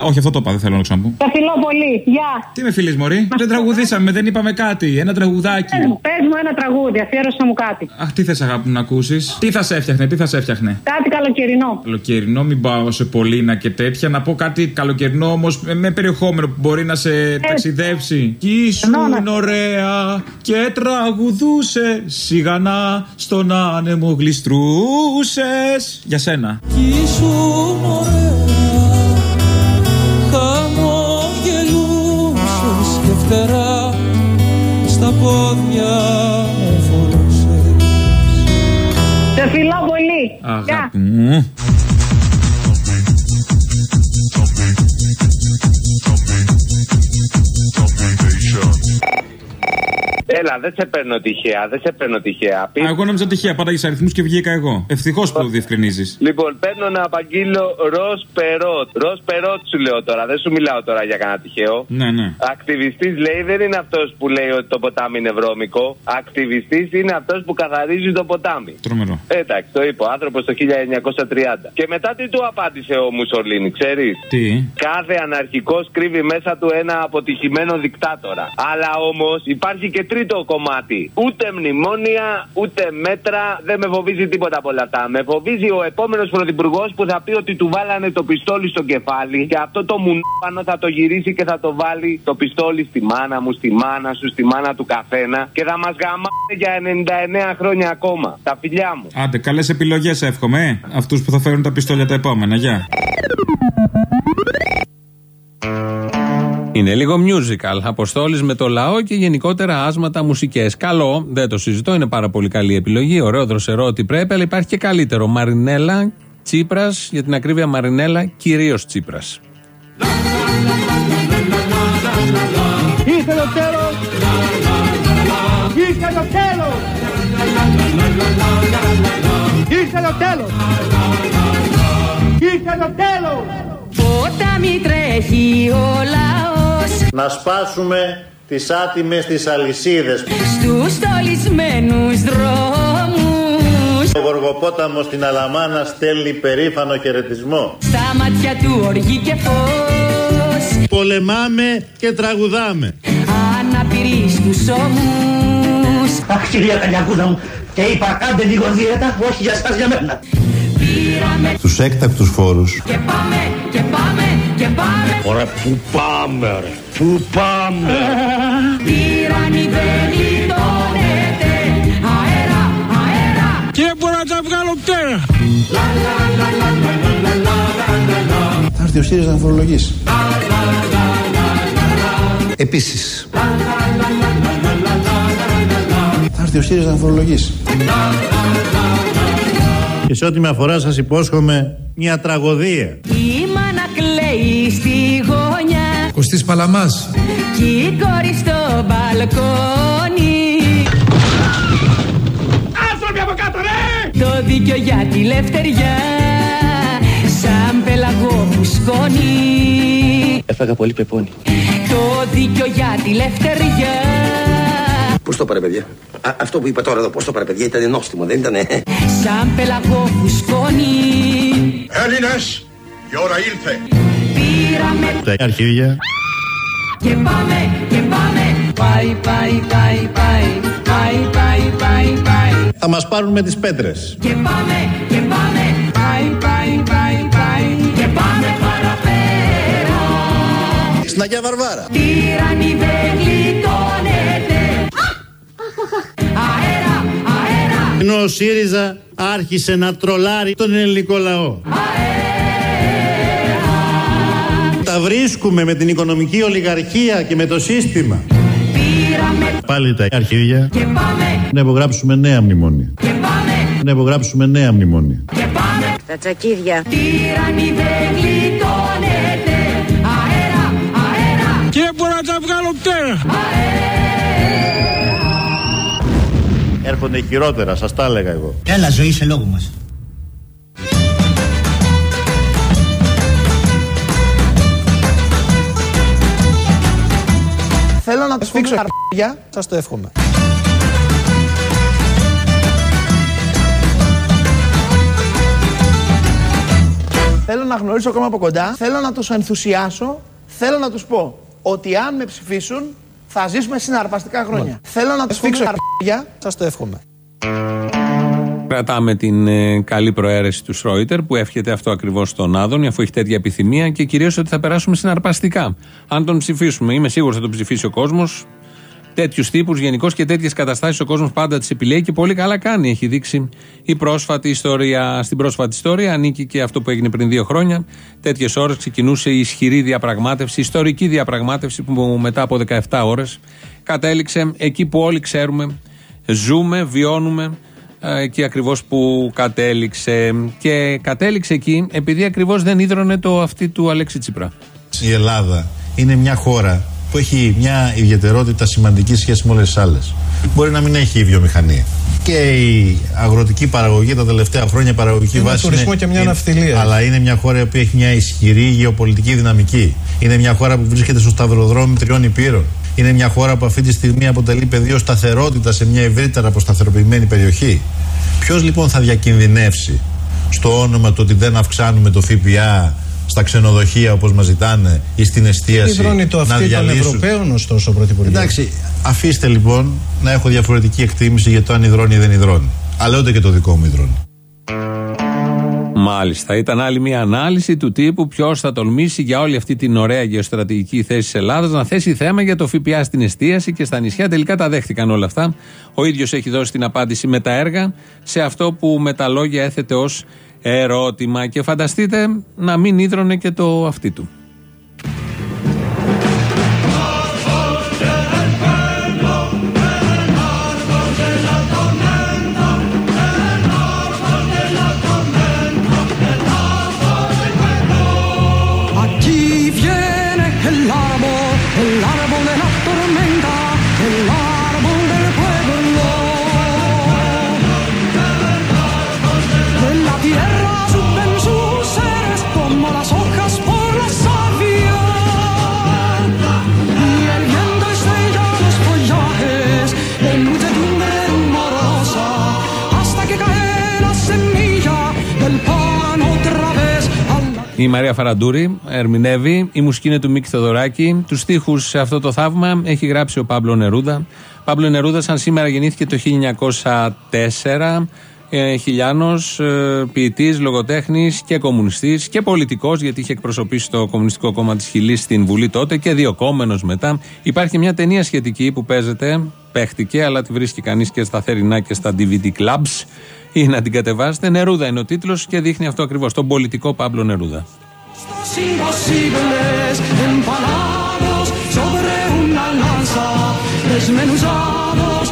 Όχι, αυτό το είπα, δεν θέλω να το ξαναπώ. Τα φιλώ πολύ. Γεια. Τι με φίλε, Μωρή; Δεν τραγουδήσαμε, δεν είπαμε κάτι. Ένα τραγουδάκι. Πες μου, πες μου ένα τραγούδι, αφιέρωσε μου κάτι. Αχ, τι θες αγάπη μου να ακούσεις; Τι θα σε έφτιαχνε, τι θα σε έφτιαχνε; Κάτι καλοκαιρινό. Καλοκαιρινό, μην πάω σε Πολίνα και τέτοια. Να πω κάτι καλοκαιρινό όμως με περιεχόμενο που μπορεί να σε ταξιδέψει. Κι ήσουν ωραία και τραγουδούσε σιγανά στον άνεμο γλιστρούσες. Για σένα. Κι ήσουν ωραία πόδια μου φορούσες Σε φιλώ πολύ. Γεια. Αγάπη μου. Έλα, δεν σε παίρνω τυχαία, δεν σε παίρνω τυχαία. Α, εγώ νόμιζα τυχαία, πάταγες αριθμούς και βγήκα εγώ. Ευτυχώς που το διευκρινίζεις. Λοιπόν, παίρνω να απαγγείλω ροζ περότ. Ροζ περότ σου λέω τώρα, δεν σου μιλάω τώρα για κανένα τυχαίο. Ναι, ναι. Ακτιβιστής λέει δεν είναι αυτός που λέει ότι το ποτάμι είναι βρώμικο. Ακτιβιστής είναι αυτός που καθαρίζει το ποτάμι. Τρομερό. Εντάξει, το είπε ο άνθρωπος το 1930. Και μετά τι του απάντησε ο Μουσολίνη, ξέρεις; Τι; Κάθε αναρχικός κρύβει μέσα του ένα αποτυχημένο δικτάτορα. Αλλά όμως υπάρχει και τρεις τρίτο κομμάτι. Ούτε μνημόνια, ούτε μέτρα, δεν με φοβίζει τίποτα από όλα αυτά. Με φοβίζει ο επόμενος πρωθυπουργός που θα πει ότι του βάλανε το πιστόλι στο κεφάλι και αυτό το μουνόπανο θα το γυρίσει και θα το βάλει το πιστόλι στη μάνα μου, στη μάνα σου, στη μάνα του καθένα και θα μας γαμάνε για 99 χρόνια ακόμα. Τα φιλιά μου. Άντε, καλές επιλογές εύχομαι. Αυτούς που θα φέρουν τα πιστόλια τα επόμενα. Γεια. Είναι λίγο musical. Αποστόλης με το λαό και γενικότερα άσματα μουσικές. Καλό, δεν το συζητώ, είναι πάρα πολύ καλή επιλογή. Ωραίο, δροσερό, ό,τι πρέπει, αλλά υπάρχει και καλύτερο. Μαρινέλα Τσίπρας, για την ακρίβεια Μαρινέλα, κυρίως Τσίπρας. Ήρθε το τέλος Ήρθε το τέλος Ήρθε το τέλος Ήρθε το τέλος Ποτάμι τρέχει ο λαός. Να σπάσουμε τις άτιμες τις αλυσίδες. Στους στολισμένους δρόμους. Ο Γοργοπόταμος στην Αλαμάνα στέλνει περήφανο χαιρετισμό. Στα μάτια του οργή και φως. Πολεμάμε και τραγουδάμε. Αναπηρή στους ώμους. Αχ κυρία Καλιακούδα μου και είπα κάντε λίγο δίαιτα όχι για σας για μένα Πήραμε Τους έκτακτους φόρους και πάμε και πάμε και πάμε Ωραία που πάμε ρε Που πάμε Τύραννη δεν γλιτώνεται Αέρα, αέρα Και μπορώ να τα βγάλω πτέρα Θα έρθει ο ΣΥΡΙΖΑ να φορολογήσει. Επίσης. Θα έρθει ο ΣΥΡΙΖΑ να φορολογήσει. Και σε ό,τι με αφορά σας υπόσχομαι μια τραγωδία. Η μάνα κλαίει στη γωνιά. Κωστής Παλαμάς. Κι η κόρη στο μπαλκόνι. Άνθρωποι από κάτω ρε! Το δίκιο για τη λευτεριά. Σαν πελαγό φουσκώνει Έφαγα πολύ πεπόνι. Το δίκιο για τη λευτεριά Πώς το πάρε παιδιά; Α, Αυτό που είπα τώρα εδώ πώς το πάρε παιδιά; Ήταν νόστιμο δεν ήτανε; Σαν πελαγό φουσκώνει. Έλληνες, η ώρα ήλθε. Πήραμε Τα αρχίδια. Και πάμε και πάμε. Πάει, πάει, πάει, πάει. Πάει, πάει, πάει, πάει. Θα μας πάρουν με τις πέτρες. Και πάμε και πάμε. Πάει, πάει, πάει, πάει. Και πάμε παραπέρα. Στην Αγία Βαρβάρα. Τύραννη Ενώ ο ΣΥΡΙΖΑ άρχισε να τρολάρει τον ελληνικό λαό. Τα βρίσκουμε με την οικονομική ολιγαρχία και με το σύστημα. Πήραμε Πάλι τα αρχίδια. Και πάμε. Να υπογράψουμε νέα μνημόνια. Και πάμε. Να υπογράψουμε νέα μνημόνια. Και πάμε. Τα τσακίδια. Τύραννη δεν γλιτώνεται. Αέρα, αέρα. Και μπορώ να τα βγάλω πτέρα Έρχονται χειρότερα, σας τα έλεγα εγώ Έλα ζωή σε λόγο μας Θέλω να τους σφίξω καρπιά. Σας το εύχομαι. Θέλω να γνωρίσω ακόμα από κοντά. Θέλω να τους ενθουσιάσω. Θέλω να τους πω ότι αν με ψηφίσουν θα ζήσουμε συναρπαστικά χρόνια. Θέλω να τους σφίξω καρπιά. Σας το εύχομαι. Κρατάμε την ε, καλή προαίρεση του Σρόιτερ που εύχεται αυτό ακριβώς στον Άδωνη, αφού έχει τέτοια επιθυμία και κυρίως ότι θα περάσουμε συναρπαστικά. Αν τον ψηφίσουμε, είμαι σίγουρος θα τον ψηφίσει ο κόσμος. Τέτοιους τύπους γενικώς και τέτοιες καταστάσεις ο κόσμος πάντα τις επιλέγει και πολύ καλά κάνει. Έχει δείξει η πρόσφατη ιστορία. Στην πρόσφατη ιστορία ανήκει και αυτό που έγινε πριν δύο χρόνια. Τέτοιες ώρες ξεκινούσε η ισχυρή διαπραγμάτευση, η ιστορική διαπραγμάτευση που μετά από 17 ώρες κατέληξε εκεί που όλοι ξέρουμε, ζούμε, βιώνουμε ε, εκεί ακριβώς που κατέληξε και κατέληξε εκεί επειδή ακριβώς δεν ίδρωνε το αυτή του Αλέξη Τσίπρα. Η Ελλάδα είναι μια χώρα που έχει μια ιδιαιτερότητα σημαντική σχέση με όλες τις άλλες. Μπορεί να μην έχει η βιομηχανία. Και η αγροτική παραγωγή τα τελευταία χρόνια, η παραγωγική Ένα βάση. τουρισμό και μια είναι- ναυτιλία. Αλλά είναι μια χώρα που έχει μια ισχυρή γεωπολιτική δυναμική. Είναι μια χώρα που βρίσκεται στο σταυροδρόμι τριών υπήρων. Είναι μια χώρα που αυτή τη στιγμή αποτελεί πεδίο σταθερότητας σε μια ευρύτερα αποσταθεροποιημένη περιοχή. Ποιος λοιπόν θα διακινδυνεύσει στο όνομα του ότι δεν αυξάνουμε το ΦΠΑ στα ξενοδοχεία όπως μας ζητάνε ή στην εστίαση. υδρώνει το να αυτή των διαλύσουν. Ευρωπαίων, ωστόσο, Πρωθυπουργέ. Εντάξει, αφήστε λοιπόν να έχω διαφορετική εκτίμηση για το αν υδρώνει ή δεν υδρώνει. Αλλά ούτε και το δικό μου υδρώνει. Μάλιστα. Ήταν άλλη μια ανάλυση του τύπου ποιος θα τολμήσει για όλη αυτή την ωραία γεωστρατηγική θέση της Ελλάδας να θέσει θέμα για το ΦΠΑ στην εστίαση και στα νησιά. Τελικά τα δέχτηκαν όλα αυτά. Ο ίδιος έχει δώσει την απάντηση με τα έργα σε αυτό που με τα λόγια έθετε ως ερώτημα. Και φανταστείτε να μην ίδρωνε και το αυτή του. Η Μαρία Φαραντούρη ερμηνεύει. Η μουσική είναι του Μίκη Θεοδωράκη. Τους στίχους σε αυτό το θαύμα έχει γράψει ο Παύλο Νερούδα. Παύλο Νερούδα, σαν σήμερα γεννήθηκε το 1904. Ε, Χιλιάνος, ε, ποιητής, λογοτέχνης και κομμουνιστής και πολιτικός γιατί είχε εκπροσωπήσει το Κομμουνιστικό Κόμμα της Χιλής στην Βουλή τότε και διοκόμενος μετά. Υπάρχει μια ταινία σχετική που παίζεται, παίχτηκε αλλά τη βρίσκει κανείς και στα θερινά και στα DVD clubs ή να την κατεβάσετε. Νερούδα είναι ο τίτλος και δείχνει αυτό ακριβώς, τον πολιτικό Παύλο Νερούδα. imposibles empalados sobre una lanza, desmenuzados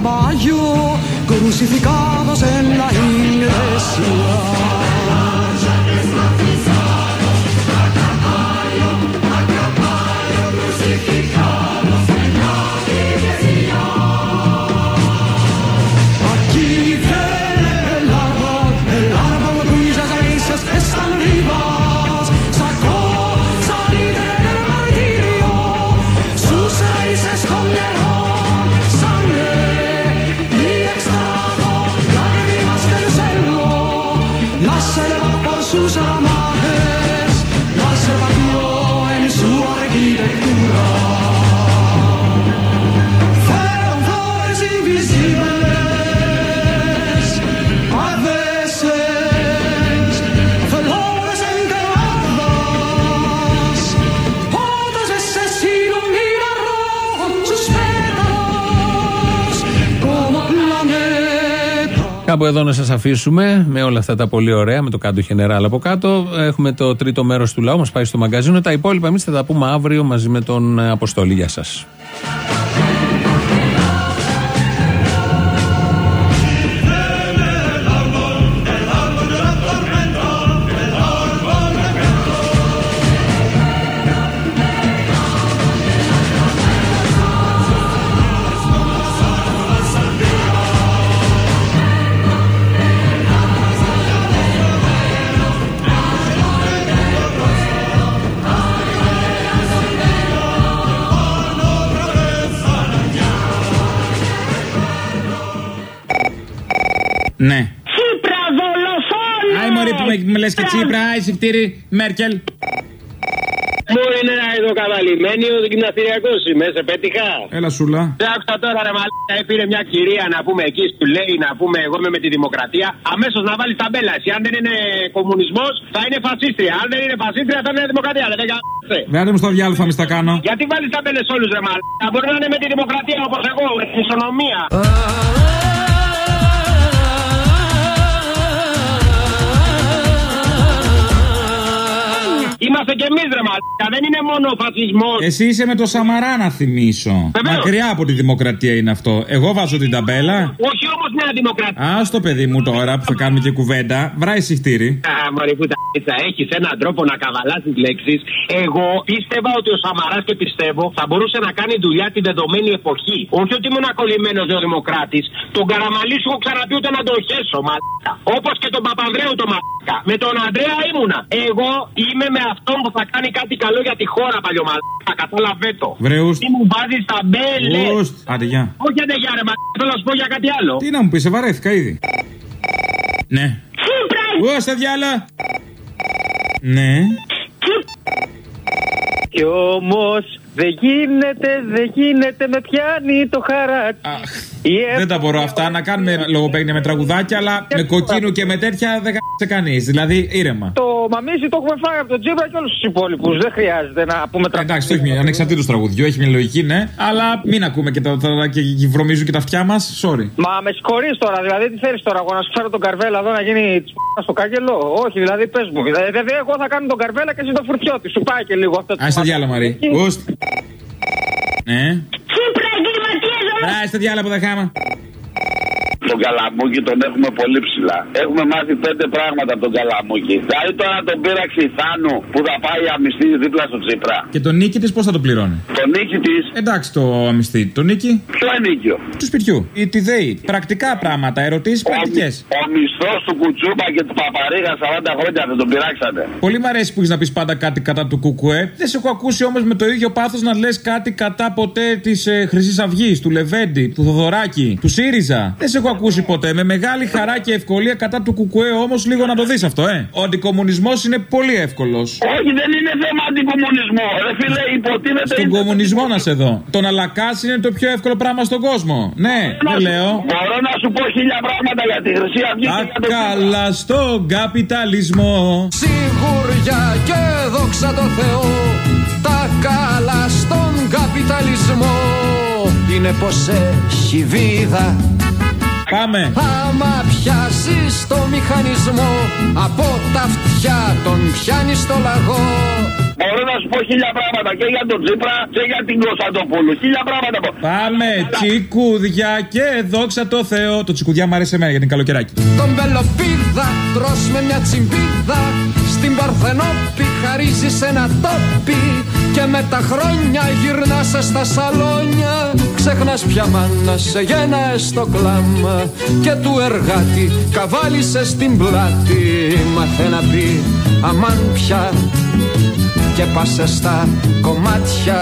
caballo, crucificados en la iglesia. La selva por sus ramajes, planeta. Κάπου εδώ να σας αφήσουμε με όλα αυτά τα πολύ ωραία, με το κάτω γενεράλ από κάτω. Έχουμε το τρίτο μέρος του λαού, μας πάει στο μαγκαζίνο. Τα υπόλοιπα εμείς θα τα πούμε αύριο μαζί με τον ε, Αποστόλη. Γεια σας. Ναι. Τσίπρα δολοφόνο! Άι μωρή που με, με λες και Τσίπρα, άι συχτήρι, Μέρκελ. Μου είναι εδώ καταλημμένοι ο γυμναστηριακό είμαι, σε πέτυχα. Έλα σούλα. Δεν άκουσα τώρα ρε μαλάκα, έπειρε μια κυρία να πούμε εκεί που λέει να πούμε εγώ είμαι με τη δημοκρατία. Αμέσως να βάλει ταμπέλα. Εσύ αν δεν είναι κομμουνισμός θα είναι φασίστρια. Αν δεν είναι φασίστρια θα είναι δημοκρατία. Δεν γαμάστε. Βέρτε μου στο διάλογο θα μη στα κάνω. Γιατί βάλεις ταμπέλες όλους ρε μαλάκα. Μπορεί να είναι με τη δημοκρατία όπως εγώ, με την ισονομία. Είμαστε κι εμείς ρε μαλάκα. Δεν είναι μόνο ο φασισμός. Εσύ είσαι με το Σαμαρά να θυμίσω. Βεβαίως. Μακριά από τη δημοκρατία είναι αυτό. Εγώ βάζω την ταμπέλα. Όχι όμως νέα δημοκρατία. Α το παιδί μου τώρα που θα κάνουμε και κουβέντα. Βράει συχτήρι. Α, μωρή που τα έχεις έναν τρόπο να καβαλάς τις λέξεις. Εγώ πίστευα ότι ο Σαμαράς και πιστεύω θα μπορούσε να κάνει δουλειά την δεδομένη εποχή. Όχι ότι ήμουν ακολλημένος νεοδημοκράτης. Τον Καραμαλή σου έχω ξαναπεί ούτε να το χέσω, μαλάκα. Όπως και τον Παπανδρέου το μαλάκα. Με τον Αντρέα ήμουνα. Εγώ είμαι με αυτό που θα κάνει κάτι καλό για τη χώρα, παλιωμαλάκα. Κατάλαβε το. Βρεούς. Τι μου βάζει στα μπέλε. Ουστ. Άντε, γεια. Όχι, άντε, γεια, ρε, μα θέλω να σου πω για κάτι άλλο. Τι να μου πεις, σε βαρέθηκα ήδη. Ναι. Τσίπρα! Ω, στα διάλα. Ναι. Κι όμως δεν γίνεται, δεν γίνεται, με πιάνει το χαράτσι. Δεν τα μπορώ αυτά να κάνουμε λογοπαίγνια με τραγουδάκια, αλλά με κοκκίνου και με τέτοια δεν σε κανείς. Δηλαδή ήρεμα. Το μαμίσι το έχουμε φάει από τον Τζίμπρα και όλους τους υπόλοιπους. Δεν χρειάζεται να πούμε τραγουδάκια. Εντάξει, το έχει μια ανεξαρτήτως τραγουδιού, έχει μια λογική, ναι. Αλλά μην ακούμε και, τα, τα, και βρωμίζουν και τα αυτιά μας. Sorry. Μα με συγχωρείς τώρα, δηλαδή τι θέλεις τώρα, εγώ να σου φέρω τον καρβέλα εδώ να γίνει της π***ας στο κάγκελο; Όχι, δηλαδή πες μου. Δηλαδή εγώ θα κάνω τον καρβέλα και εσύ το φουρτιώτη. Σου πάει και λίγο αυτό το Α τα διάλα, Μαρή. Ουστ. Ναι. Τσίπρα, εγκληματία, Μπρά, στα διάλα που δεν χάμα. Τον καλαμούκι τον έχουμε πολύ ψηλά. Έχουμε μάθει πέντε πράγματα από τον καλαμούκι. Δηλαδή τώρα τον πείραξε η Θάνου που θα πάει αμυστή δίπλα στο Τσίπρα. Και τον νίκη της πώς θα το πληρώνει; Το νίκη της. Εντάξει το αμυστή. Το νίκη; Ποιο ενίκιο. Του σπιτιού. Ή τη ΔΕΗ. Πρακτικά πράγματα. Ερωτήσεις πρακτικές. Ο μισθός του Κουτσούπα και του Παπαρίγα 40 χρόνια δεν τον πειράξατε. Πολύ μ' αρέσει που έχεις να πεις πάντα κάτι κατά του Κουκουέ. Δεν σε έχω ακούσει όμως με το ίδιο πάθος να λες κάτι κατά ποτέ της ε, Χρυσής Αυγής, του Λεβέντη, του Θοδωράκη, του ΣΥΡΙΖΑ. Δεν σε έχω ακούσει ποτέ. Με μεγάλη χαρά και ευκολία κατά του Κουκουέ όμως λίγο να το δεις αυτό, ε. Ο αντικομουνισμός είναι πολύ εύκολος. Όχι, δεν είναι θέμα αντικομουνισμό. Ρε φίλε, υποτίθεται. Στον κομμουνισμό να σε δω. Το να λακάσει είναι το πιο εύκολο πράγμα στον κόσμο. Ναι, δεν λέω. Μπορώ να σου πω χίλια πράγματα για τη Χρυσή Αυγή. Τα καλά στον καπιταλισμό. Σιγουριά και δόξα τω Θεώ Τα καλά στον καπιταλισμό Είναι πως έχει βίδα Πάμε Άμα πιάσεις το μηχανισμό Από τα αυτιά τον πιάνεις στο λαγό Μπορώ να σου πω χίλια πράγματα και για τον Τσίπρα και για την Κωνσταντοπούλου. Χίλια πράγματα. Πάμε, τσικούδια και δόξα τω Θεώ. Το τσικούδια μου αρέσει εμένα για την καλοκαιράκι. Τον πελοπίδα τρως με μια τσιμπίδα Στην Παρθενόπη χαρίζεις ένα τόπι Και με τα χρόνια γυρνάς στα σαλόνια Ξεχνάς πια μάνα σε γένα στο κλάμα Και του εργάτη καβάλισε στην πλάτη Μάθε να πει αμάν πια Και πάσε στα κομμάτια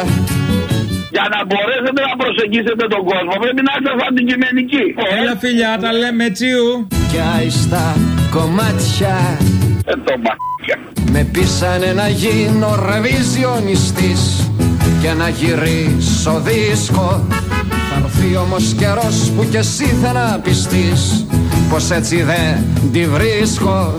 Για να μπορέσετε να προσεγγίσετε τον κόσμο πρέπει να είστε αντικειμενικοί. Έλα φιλιά, τα λέμε τσιου. Και άιστα κομμάτια Ε, το μ***ια. Με πείσανε να γίνω ρεβιζιονιστής Και να γυρίσω δίσκο. Θα έρθει όμως καιρός που κι εσύ θα να πιστείς Πως έτσι δεν τη βρίσκω